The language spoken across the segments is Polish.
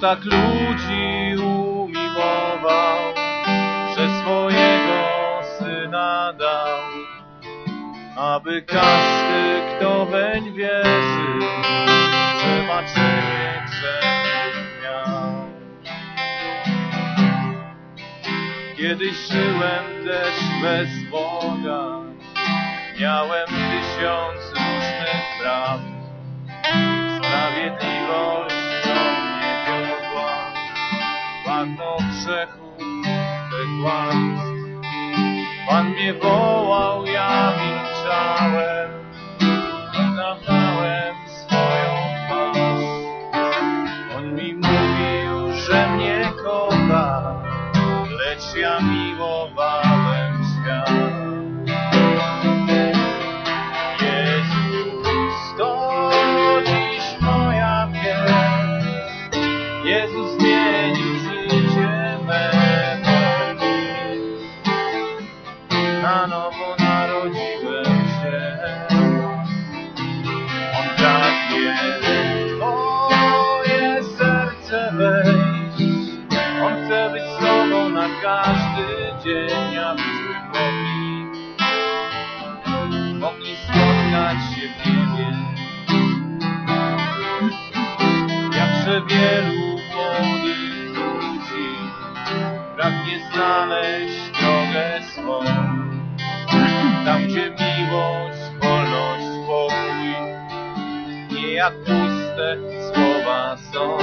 Tak ludzi umiłował, że swojego Syna dał, aby każdy, kto weń wierzy, przebaczenie grzechów miał. Kiedyś żyłem też bez Boga, miałem tysiąc różnych praw, sprawiedliwość bagno grzechów i kłamstw. Pan mnie wołał, ja milczałem. Na Nano jak puste słowa są.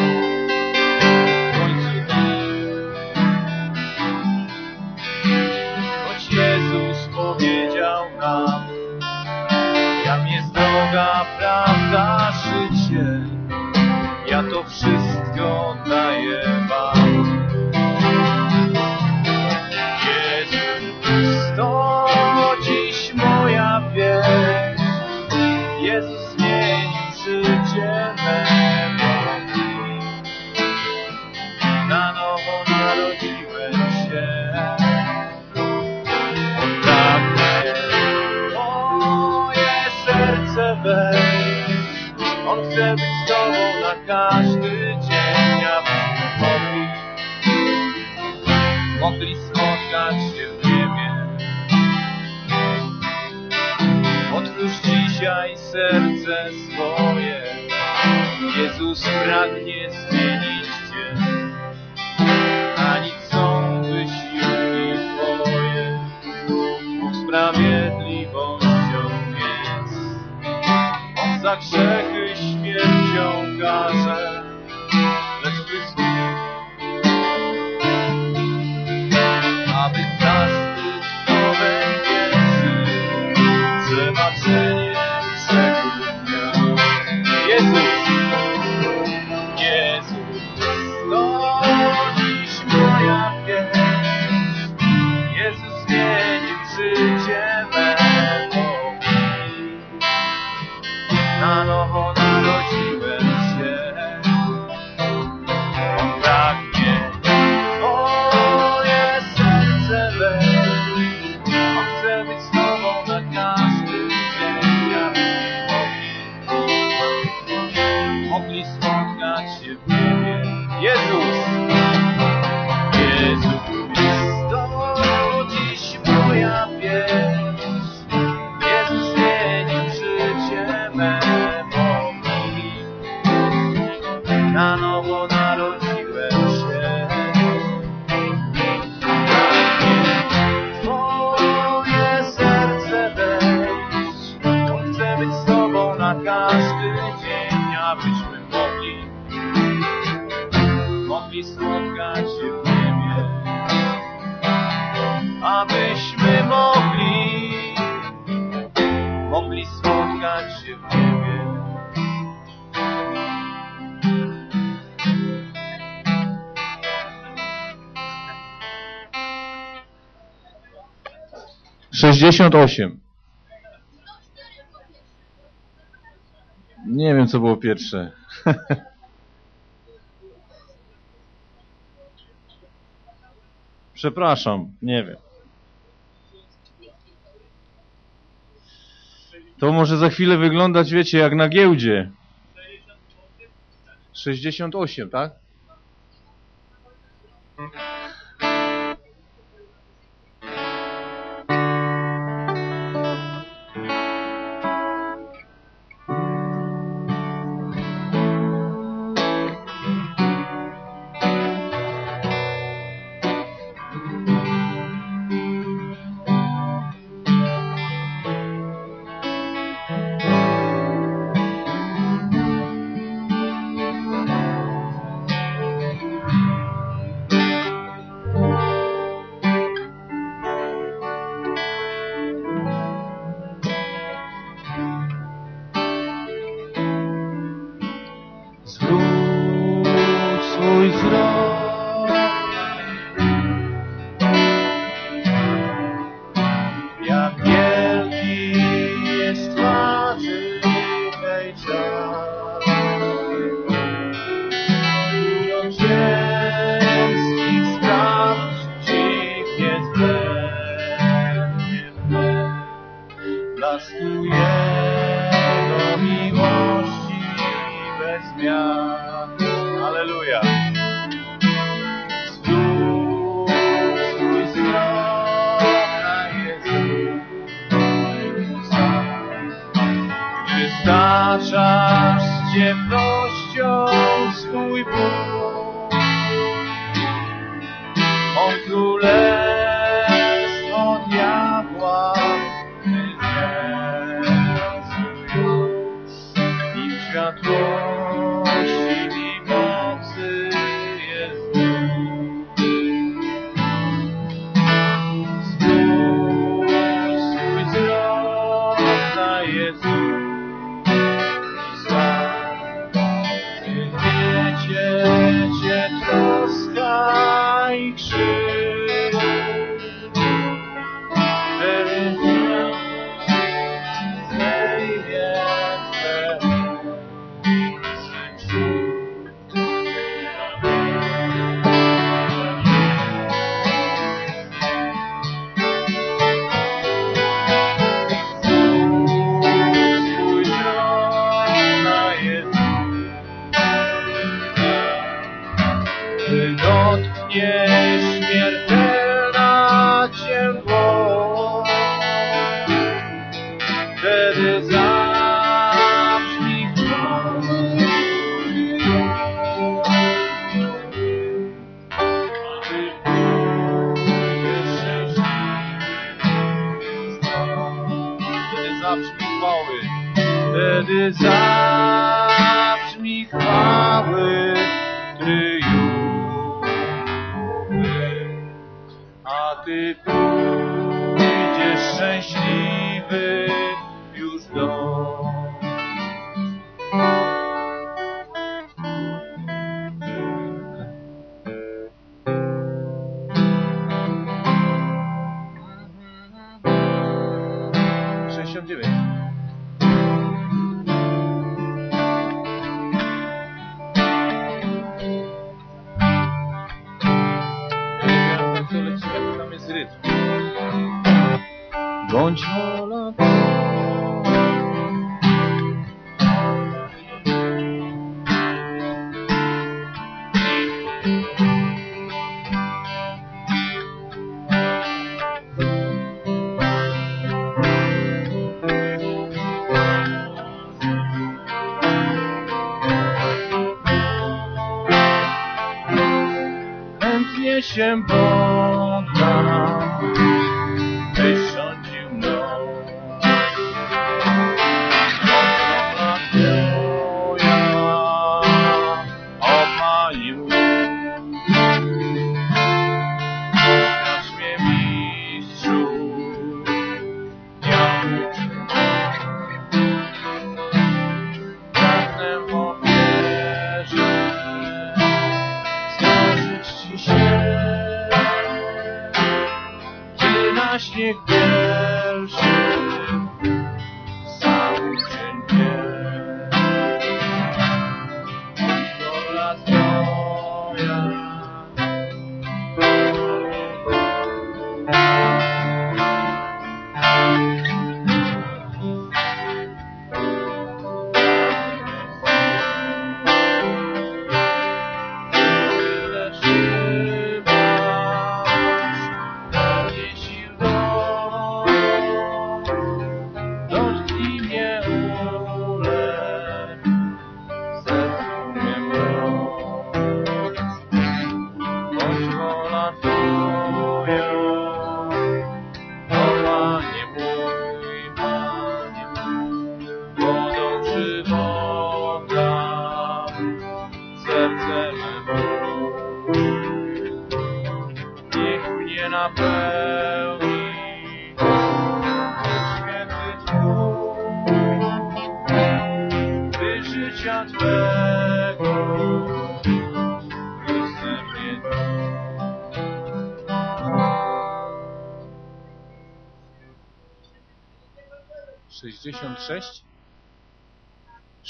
68. Nie wiem, co było pierwsze. Przepraszam, nie wiem. To może za chwilę wyglądać, wiecie, jak na giełdzie. 68, tak? zabrzmi chwały. Wtedy zabrzmi chwały triumfy, a Ty pójdziesz szczęśliwy już do chętnie się poddam.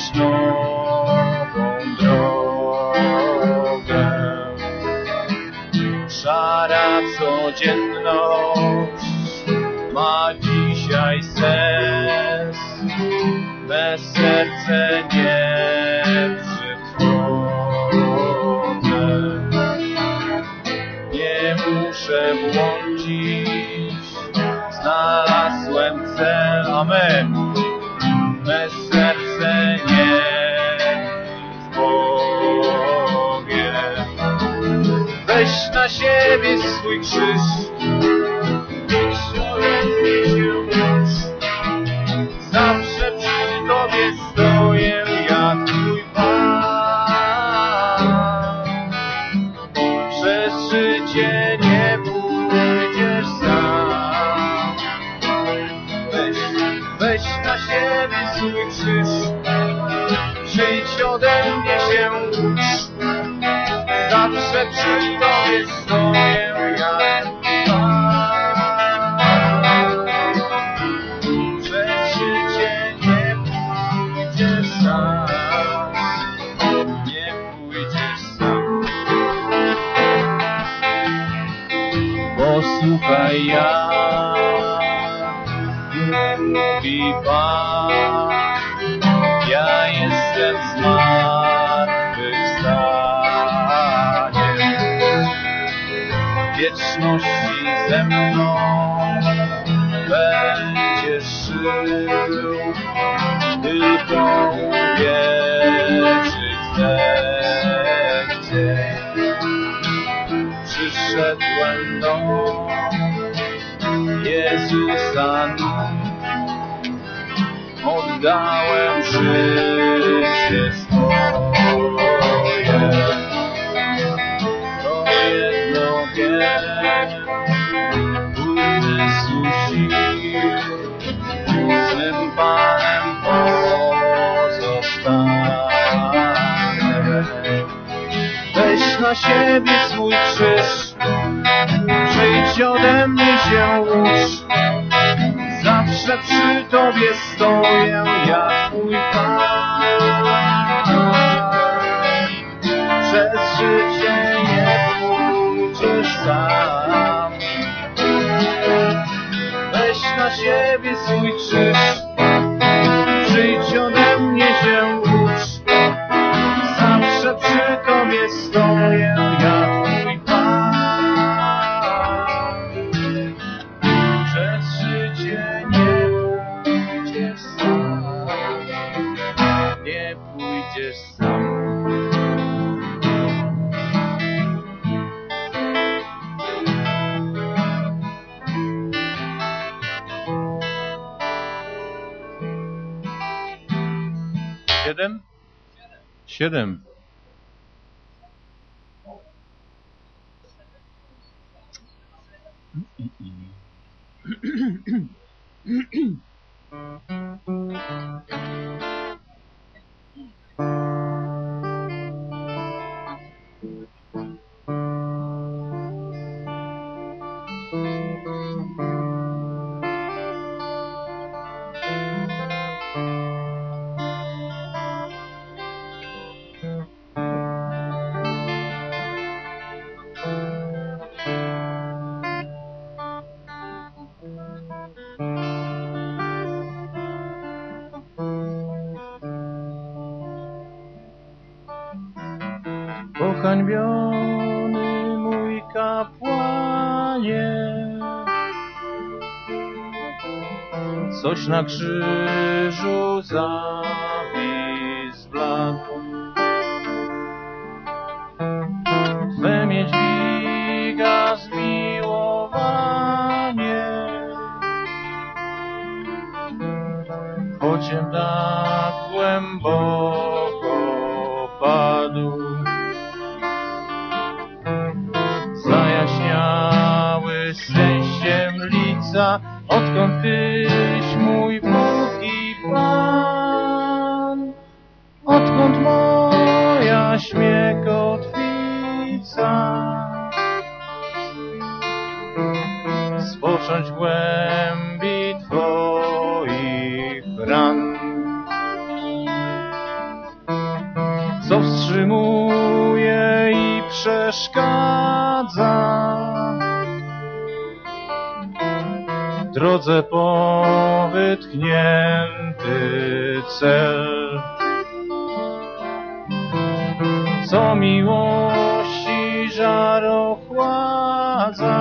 storm. chances. Oddałem życie swoje To jedno wiem Umysł Z Tym Panem pozostanę. Weź na siebie swój krzyż. Przyjdź ode mnie się ucz tobie stoję, ja twój Pan. Przez życie nie pójdziesz sam. Weź na siebie swój krzyż. should him. Pohańbiony mój kapłanie, coś na krzyżu zawis bladł. Twe mnie dźwiga zmiłowanie, chociem tak głęboko odkąd Tyś mój Bóg i Pan. Odkąd moja śmie kotwica spocząć w głębi Twoich ran. Co wstrzymuje i przeszkadza drodze po cel. Co miłości żar ochładza,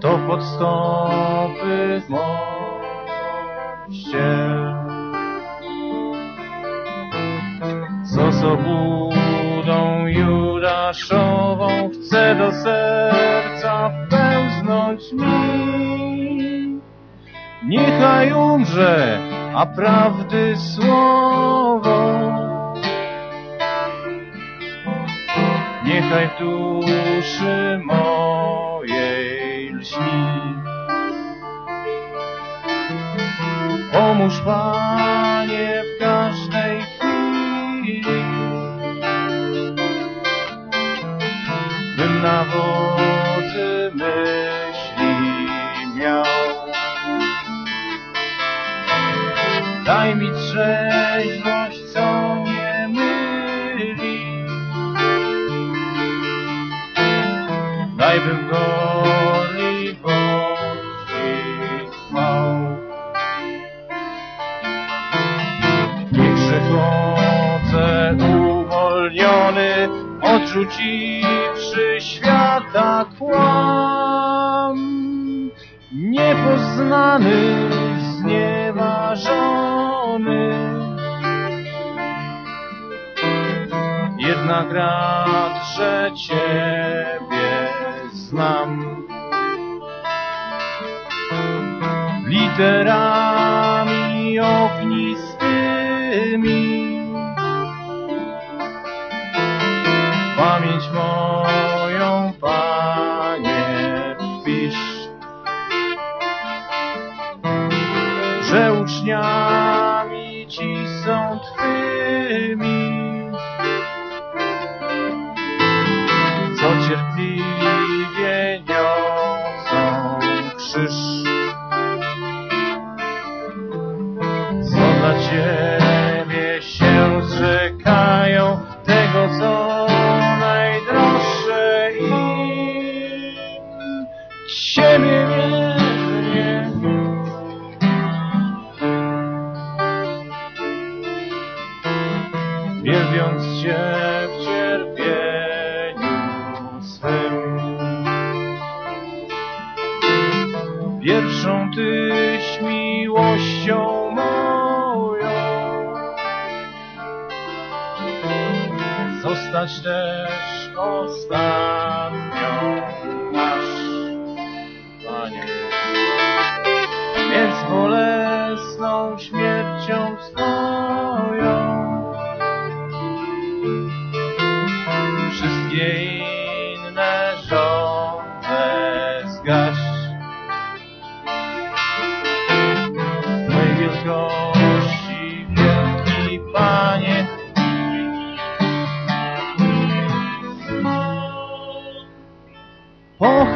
to pod stopy mościel. Co z obłudą Judaszową chce do serca mi. Niechaj umrze, a prawdy słowo niechaj w duszy mojej lśni. Pomóż Panie w każdej chwili, bym na wodzy Daj mi trzeźwość, co mnie myli. Daj bym w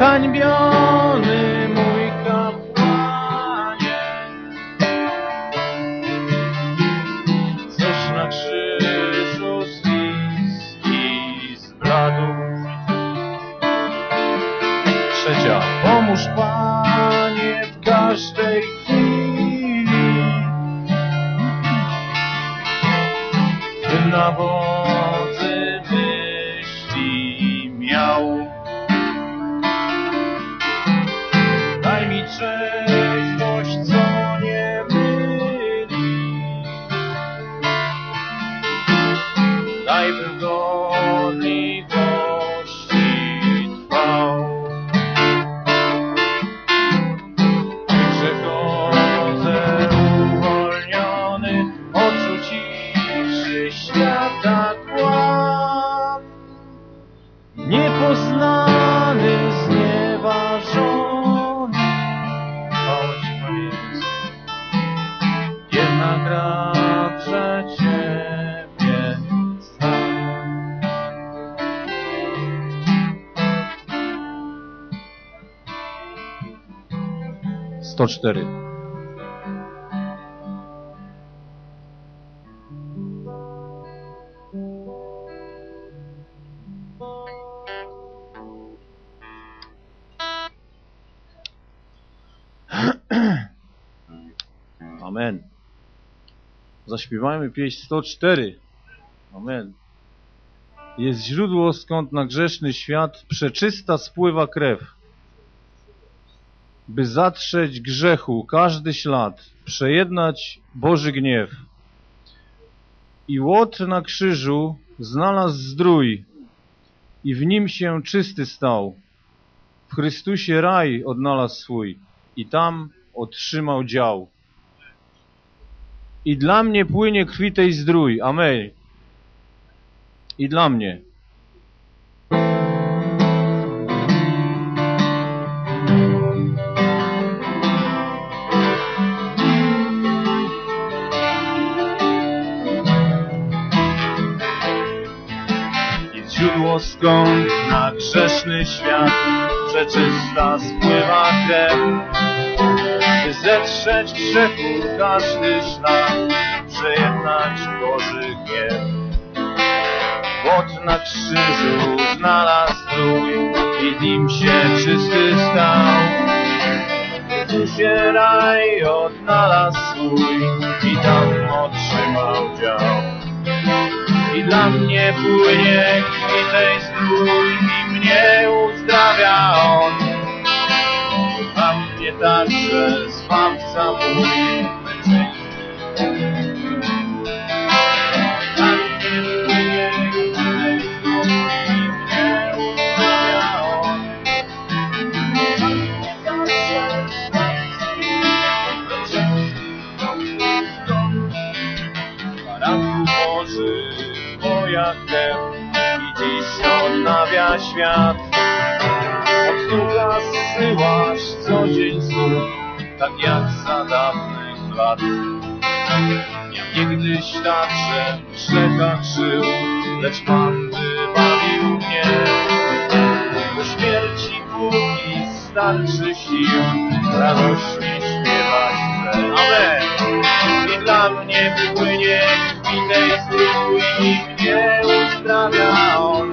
간병 Jednak raczę Ciebie sam. Sto cztery. Zaśpiewajmy pieśń 104. Amen. Jest źródło, skąd na grzeszny świat przeczysta spływa krew. By zatrzeć grzechu każdy ślad, przejednać Boży gniew. I łot na krzyżu znalazł zdrój i w nim się czysty stał. W Chrystusie raj odnalazł swój i tam otrzymał dział. I dla mnie płynie krwi tej zdrój. Amen. I dla mnie. Źródło skąd na grzeszny świat przeczysta spływa krew. Zetrzeć grzechu każdy szlak, przejednać Boży gniew. Łot na krzyżu znalazł strój i nim się czysty stał. Tu się raj odnalazł swój i tam otrzymał dział. I dla mnie płynie krwi tej strój i mnie uzdrawia On. Zbawca Baranku Boży, Twoja krew i dziś odnawia świat. Od ducha zsyłasz dzień znów, tak jak za dawnych lat. Ja niegdyś także w grzechach żył, lecz Pan wybawił mnie. Do śmierci póki starczy sił, radośnie śpiewać chcę. Amen. I dla mnie płynie krwi tej strój i mnie uzdrawia On.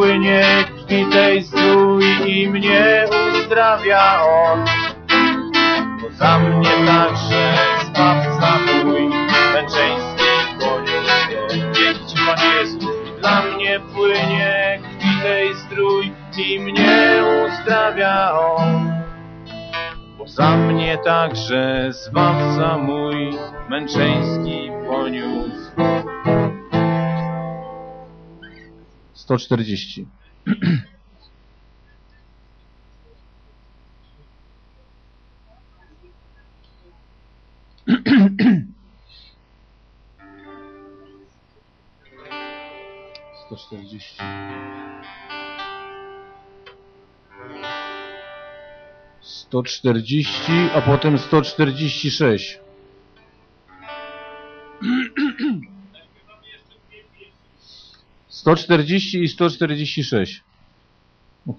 Płynie krwi tej zdrój i mnie uzdrawia On. Bo za mnie także Zbawca mój, męczeński koniec. Dzięki Ci Panie Jezu. I dla mnie płynie krwi tej zdrój i mnie uzdrawia On. Bo za mnie także Zbawca mój, męczeński poniósł. 140. Sto czterdzieści. Czterdzieści, a potem sto czterdzieści sześć. 140 i 146. Ok?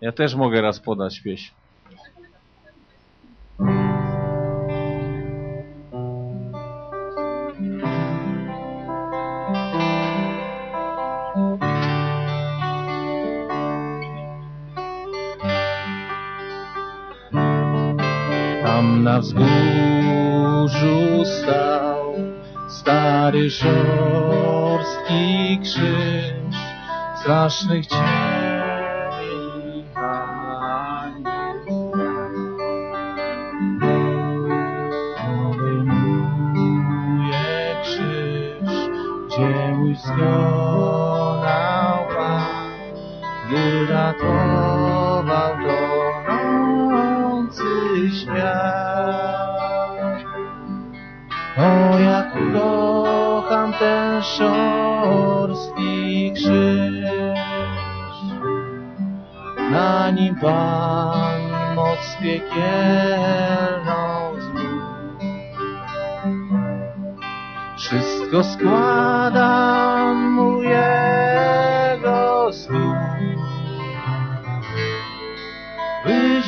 Ja też mogę raz podać pieśń. Tam na wzgórzu stary krzyż strasznych cieni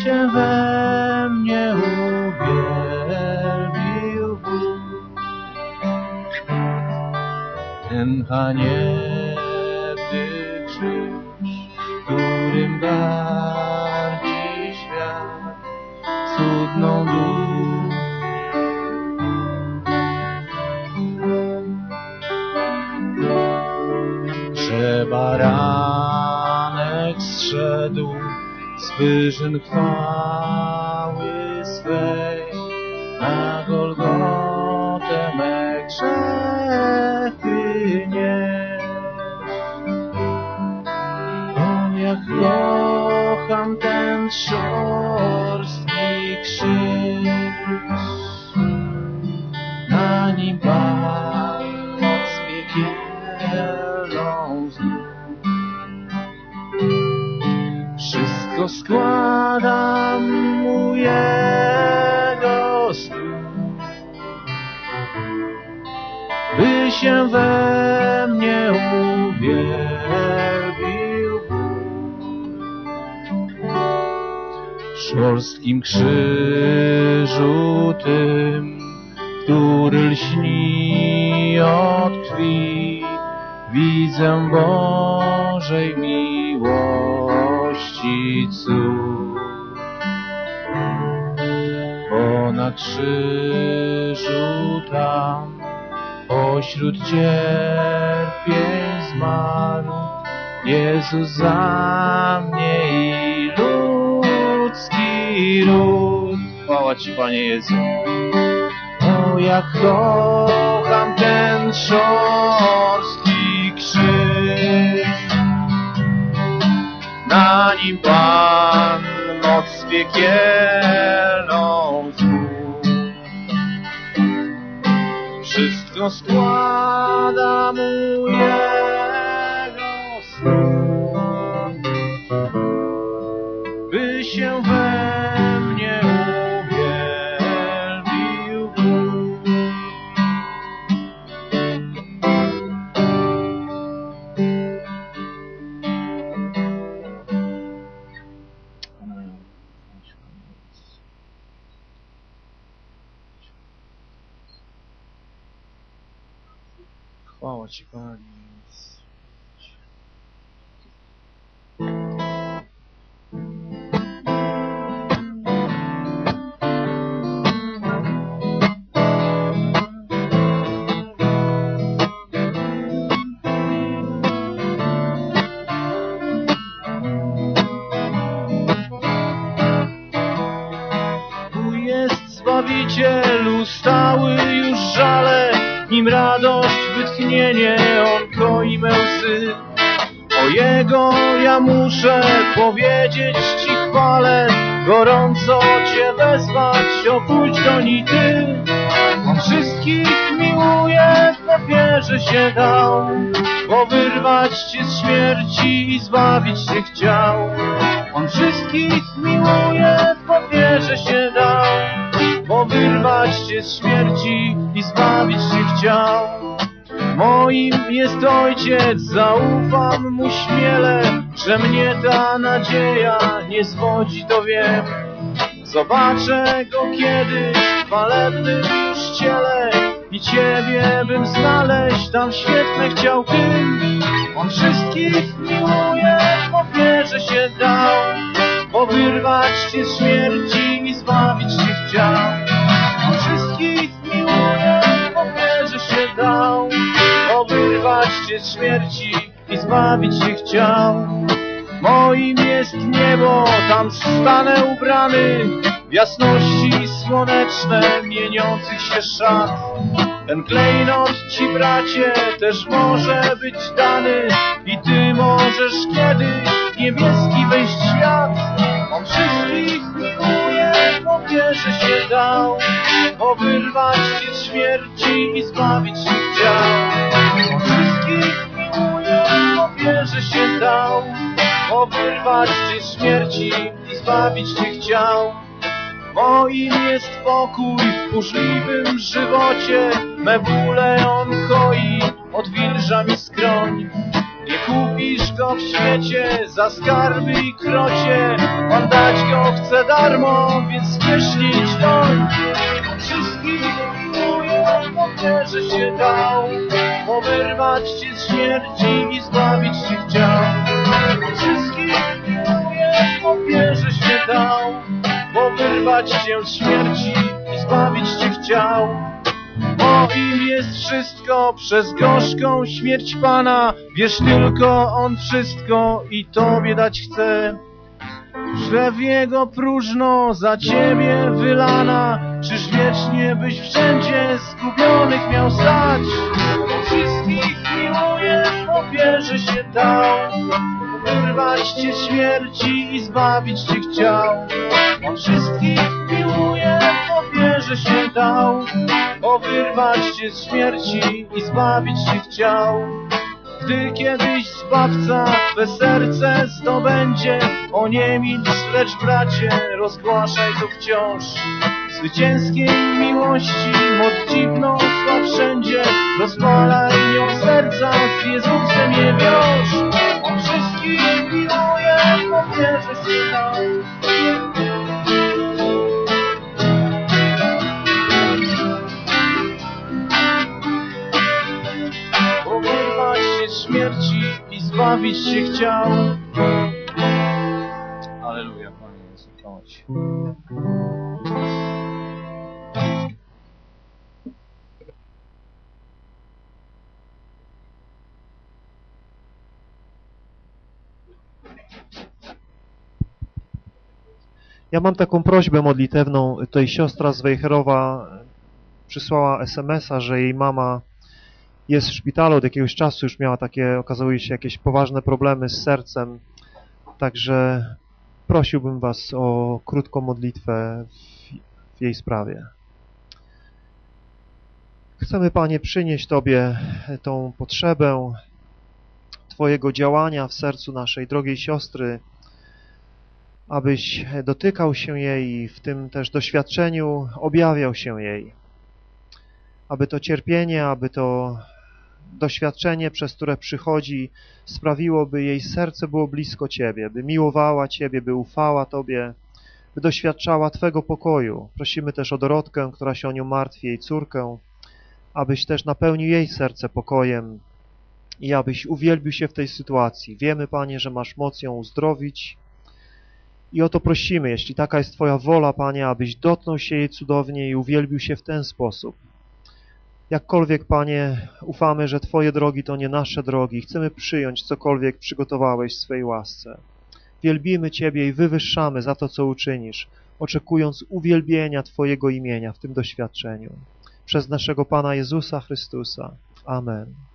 się we mnie uwielbił Bóg. Ten haniebny krzyż, którym garści świat, cudną dusz. że baranek zszedł wyżyn chwały swej na Golgotę me grzechy nieść. O, jak kocham ten szorstki krzyż, się we mnie uwielbił szorstkim krzyżu tym, który lśni od krwi, widzę Bożej miłości cud. Bo na krzyżu tam, pośród cierpień zmarł, Jezus za mnie i ludzki ród. Chwała Ci, Panie Jezu. O, jak kocham ten szorstki krzyż. Na nim Pan moc piekielną Składa mu Jego słów, by się wytchnienie, on koi me. O Jego ja muszę powiedzieć Ci chwalę, gorąco Cię wezwać, opójdź do niej Ty. On wszystkich miłuje, w ofierze się dał, bo wyrwać Cię z śmierci i zbawić Cię chciał. On wszystkich miłuje, w ofierze się dał, bo wyrwać Cię z śmierci i zbawić Cię chciał. Moim jest Ojciec, zaufam Mu śmiele, że mnie ta nadzieja nie zwodzi, to wiem. Zobaczę go kiedyś w chwalebnym już ciele i Ciebie bym znaleźć tam świetne chciał tym. On wszystkich miłuje, w ofierze się dał, bo wyrwać Cię z śmierci i zbawić Cię chciał. On wszystkich z śmierci i zbawić Cię chciał. Moim jest niebo, tam stanę ubrany w jasności słoneczne mieniących się szat. Ten klejnot ci, bracie, też może być dany i ty możesz kiedyś w niebieski wejść świat. On wszystkich miłuje, bo wierzy się dał, bo wyrwać śmierci i zbawić się chciał. Bo wyrwać cię z śmierci i zbawić cię chciał. Moim jest pokój w burzliwym żywocie, me bóle on koi, odwilża mi skroń. Nie kupisz go w świecie za skarby i krocie, on dać go chce darmo, więc idź doń. Wszystkich miłuje, bo wierzy się dał, bo wyrwać cię z śmierci i zbawić cię chciał. Wszystkich wierzy się dał, bo wyrwać cię z śmierci i zbawić cię chciał. Moim jest wszystko przez gorzką śmierć Pana, wiesz tylko On wszystko i Tobie dać chce. Że w Jego próżno za Ciebie wylana, czyż wiecznie byś wszędzie zgubionych miał stać? Wszystkich miłuje, ofierze się dał, wyrwać Cię śmierci i zbawić Cię chciał. On wszystkich miłuje, w ofierze się dał, bo wyrwać Cię z śmierci i zbawić Cię chciał. Gdy kiedyś Zbawca Twe serce zdobędzie, o nie milcz, lecz bracie, rozgłaszaj to wciąż. Zwycięskiej miłości moc dziwną sław wszędzie, rozpalaj nią serca, z Jezusem je wiąż. Śmierci i zbawić się chciał. Aleluja, Panie Jezu, Ja mam taką prośbę modlitewną. Tutaj siostra z Wejherowa przysłała SMS-a, że jej mama jest w szpitalu od jakiegoś czasu, już miała takie, okazuje się, jakieś poważne problemy z sercem. Także prosiłbym Was o krótką modlitwę w, w jej sprawie. Chcemy, Panie, przynieść Tobie tą potrzebę Twojego działania w sercu naszej drogiej siostry, abyś dotykał się jej i w tym też doświadczeniu objawiał się jej. Aby to cierpienie, aby to doświadczenie, przez które przychodzi, sprawiło, by jej serce było blisko Ciebie, by miłowała Ciebie, by ufała Tobie, by doświadczała Twego pokoju. Prosimy też o Dorotkę, która się o nią martwi, jej córkę, abyś też napełnił jej serce pokojem i abyś uwielbił się w tej sytuacji. Wiemy, Panie, że masz moc ją uzdrowić, i o to prosimy, jeśli taka jest Twoja wola, Panie, abyś dotknął się jej cudownie i uwielbił się w ten sposób. Jakkolwiek, Panie, ufamy, że Twoje drogi to nie nasze drogi. Chcemy przyjąć cokolwiek przygotowałeś w swej łasce. Wielbimy Ciebie i wywyższamy za to, co uczynisz, oczekując uwielbienia Twojego imienia w tym doświadczeniu. Przez naszego Pana Jezusa Chrystusa. Amen.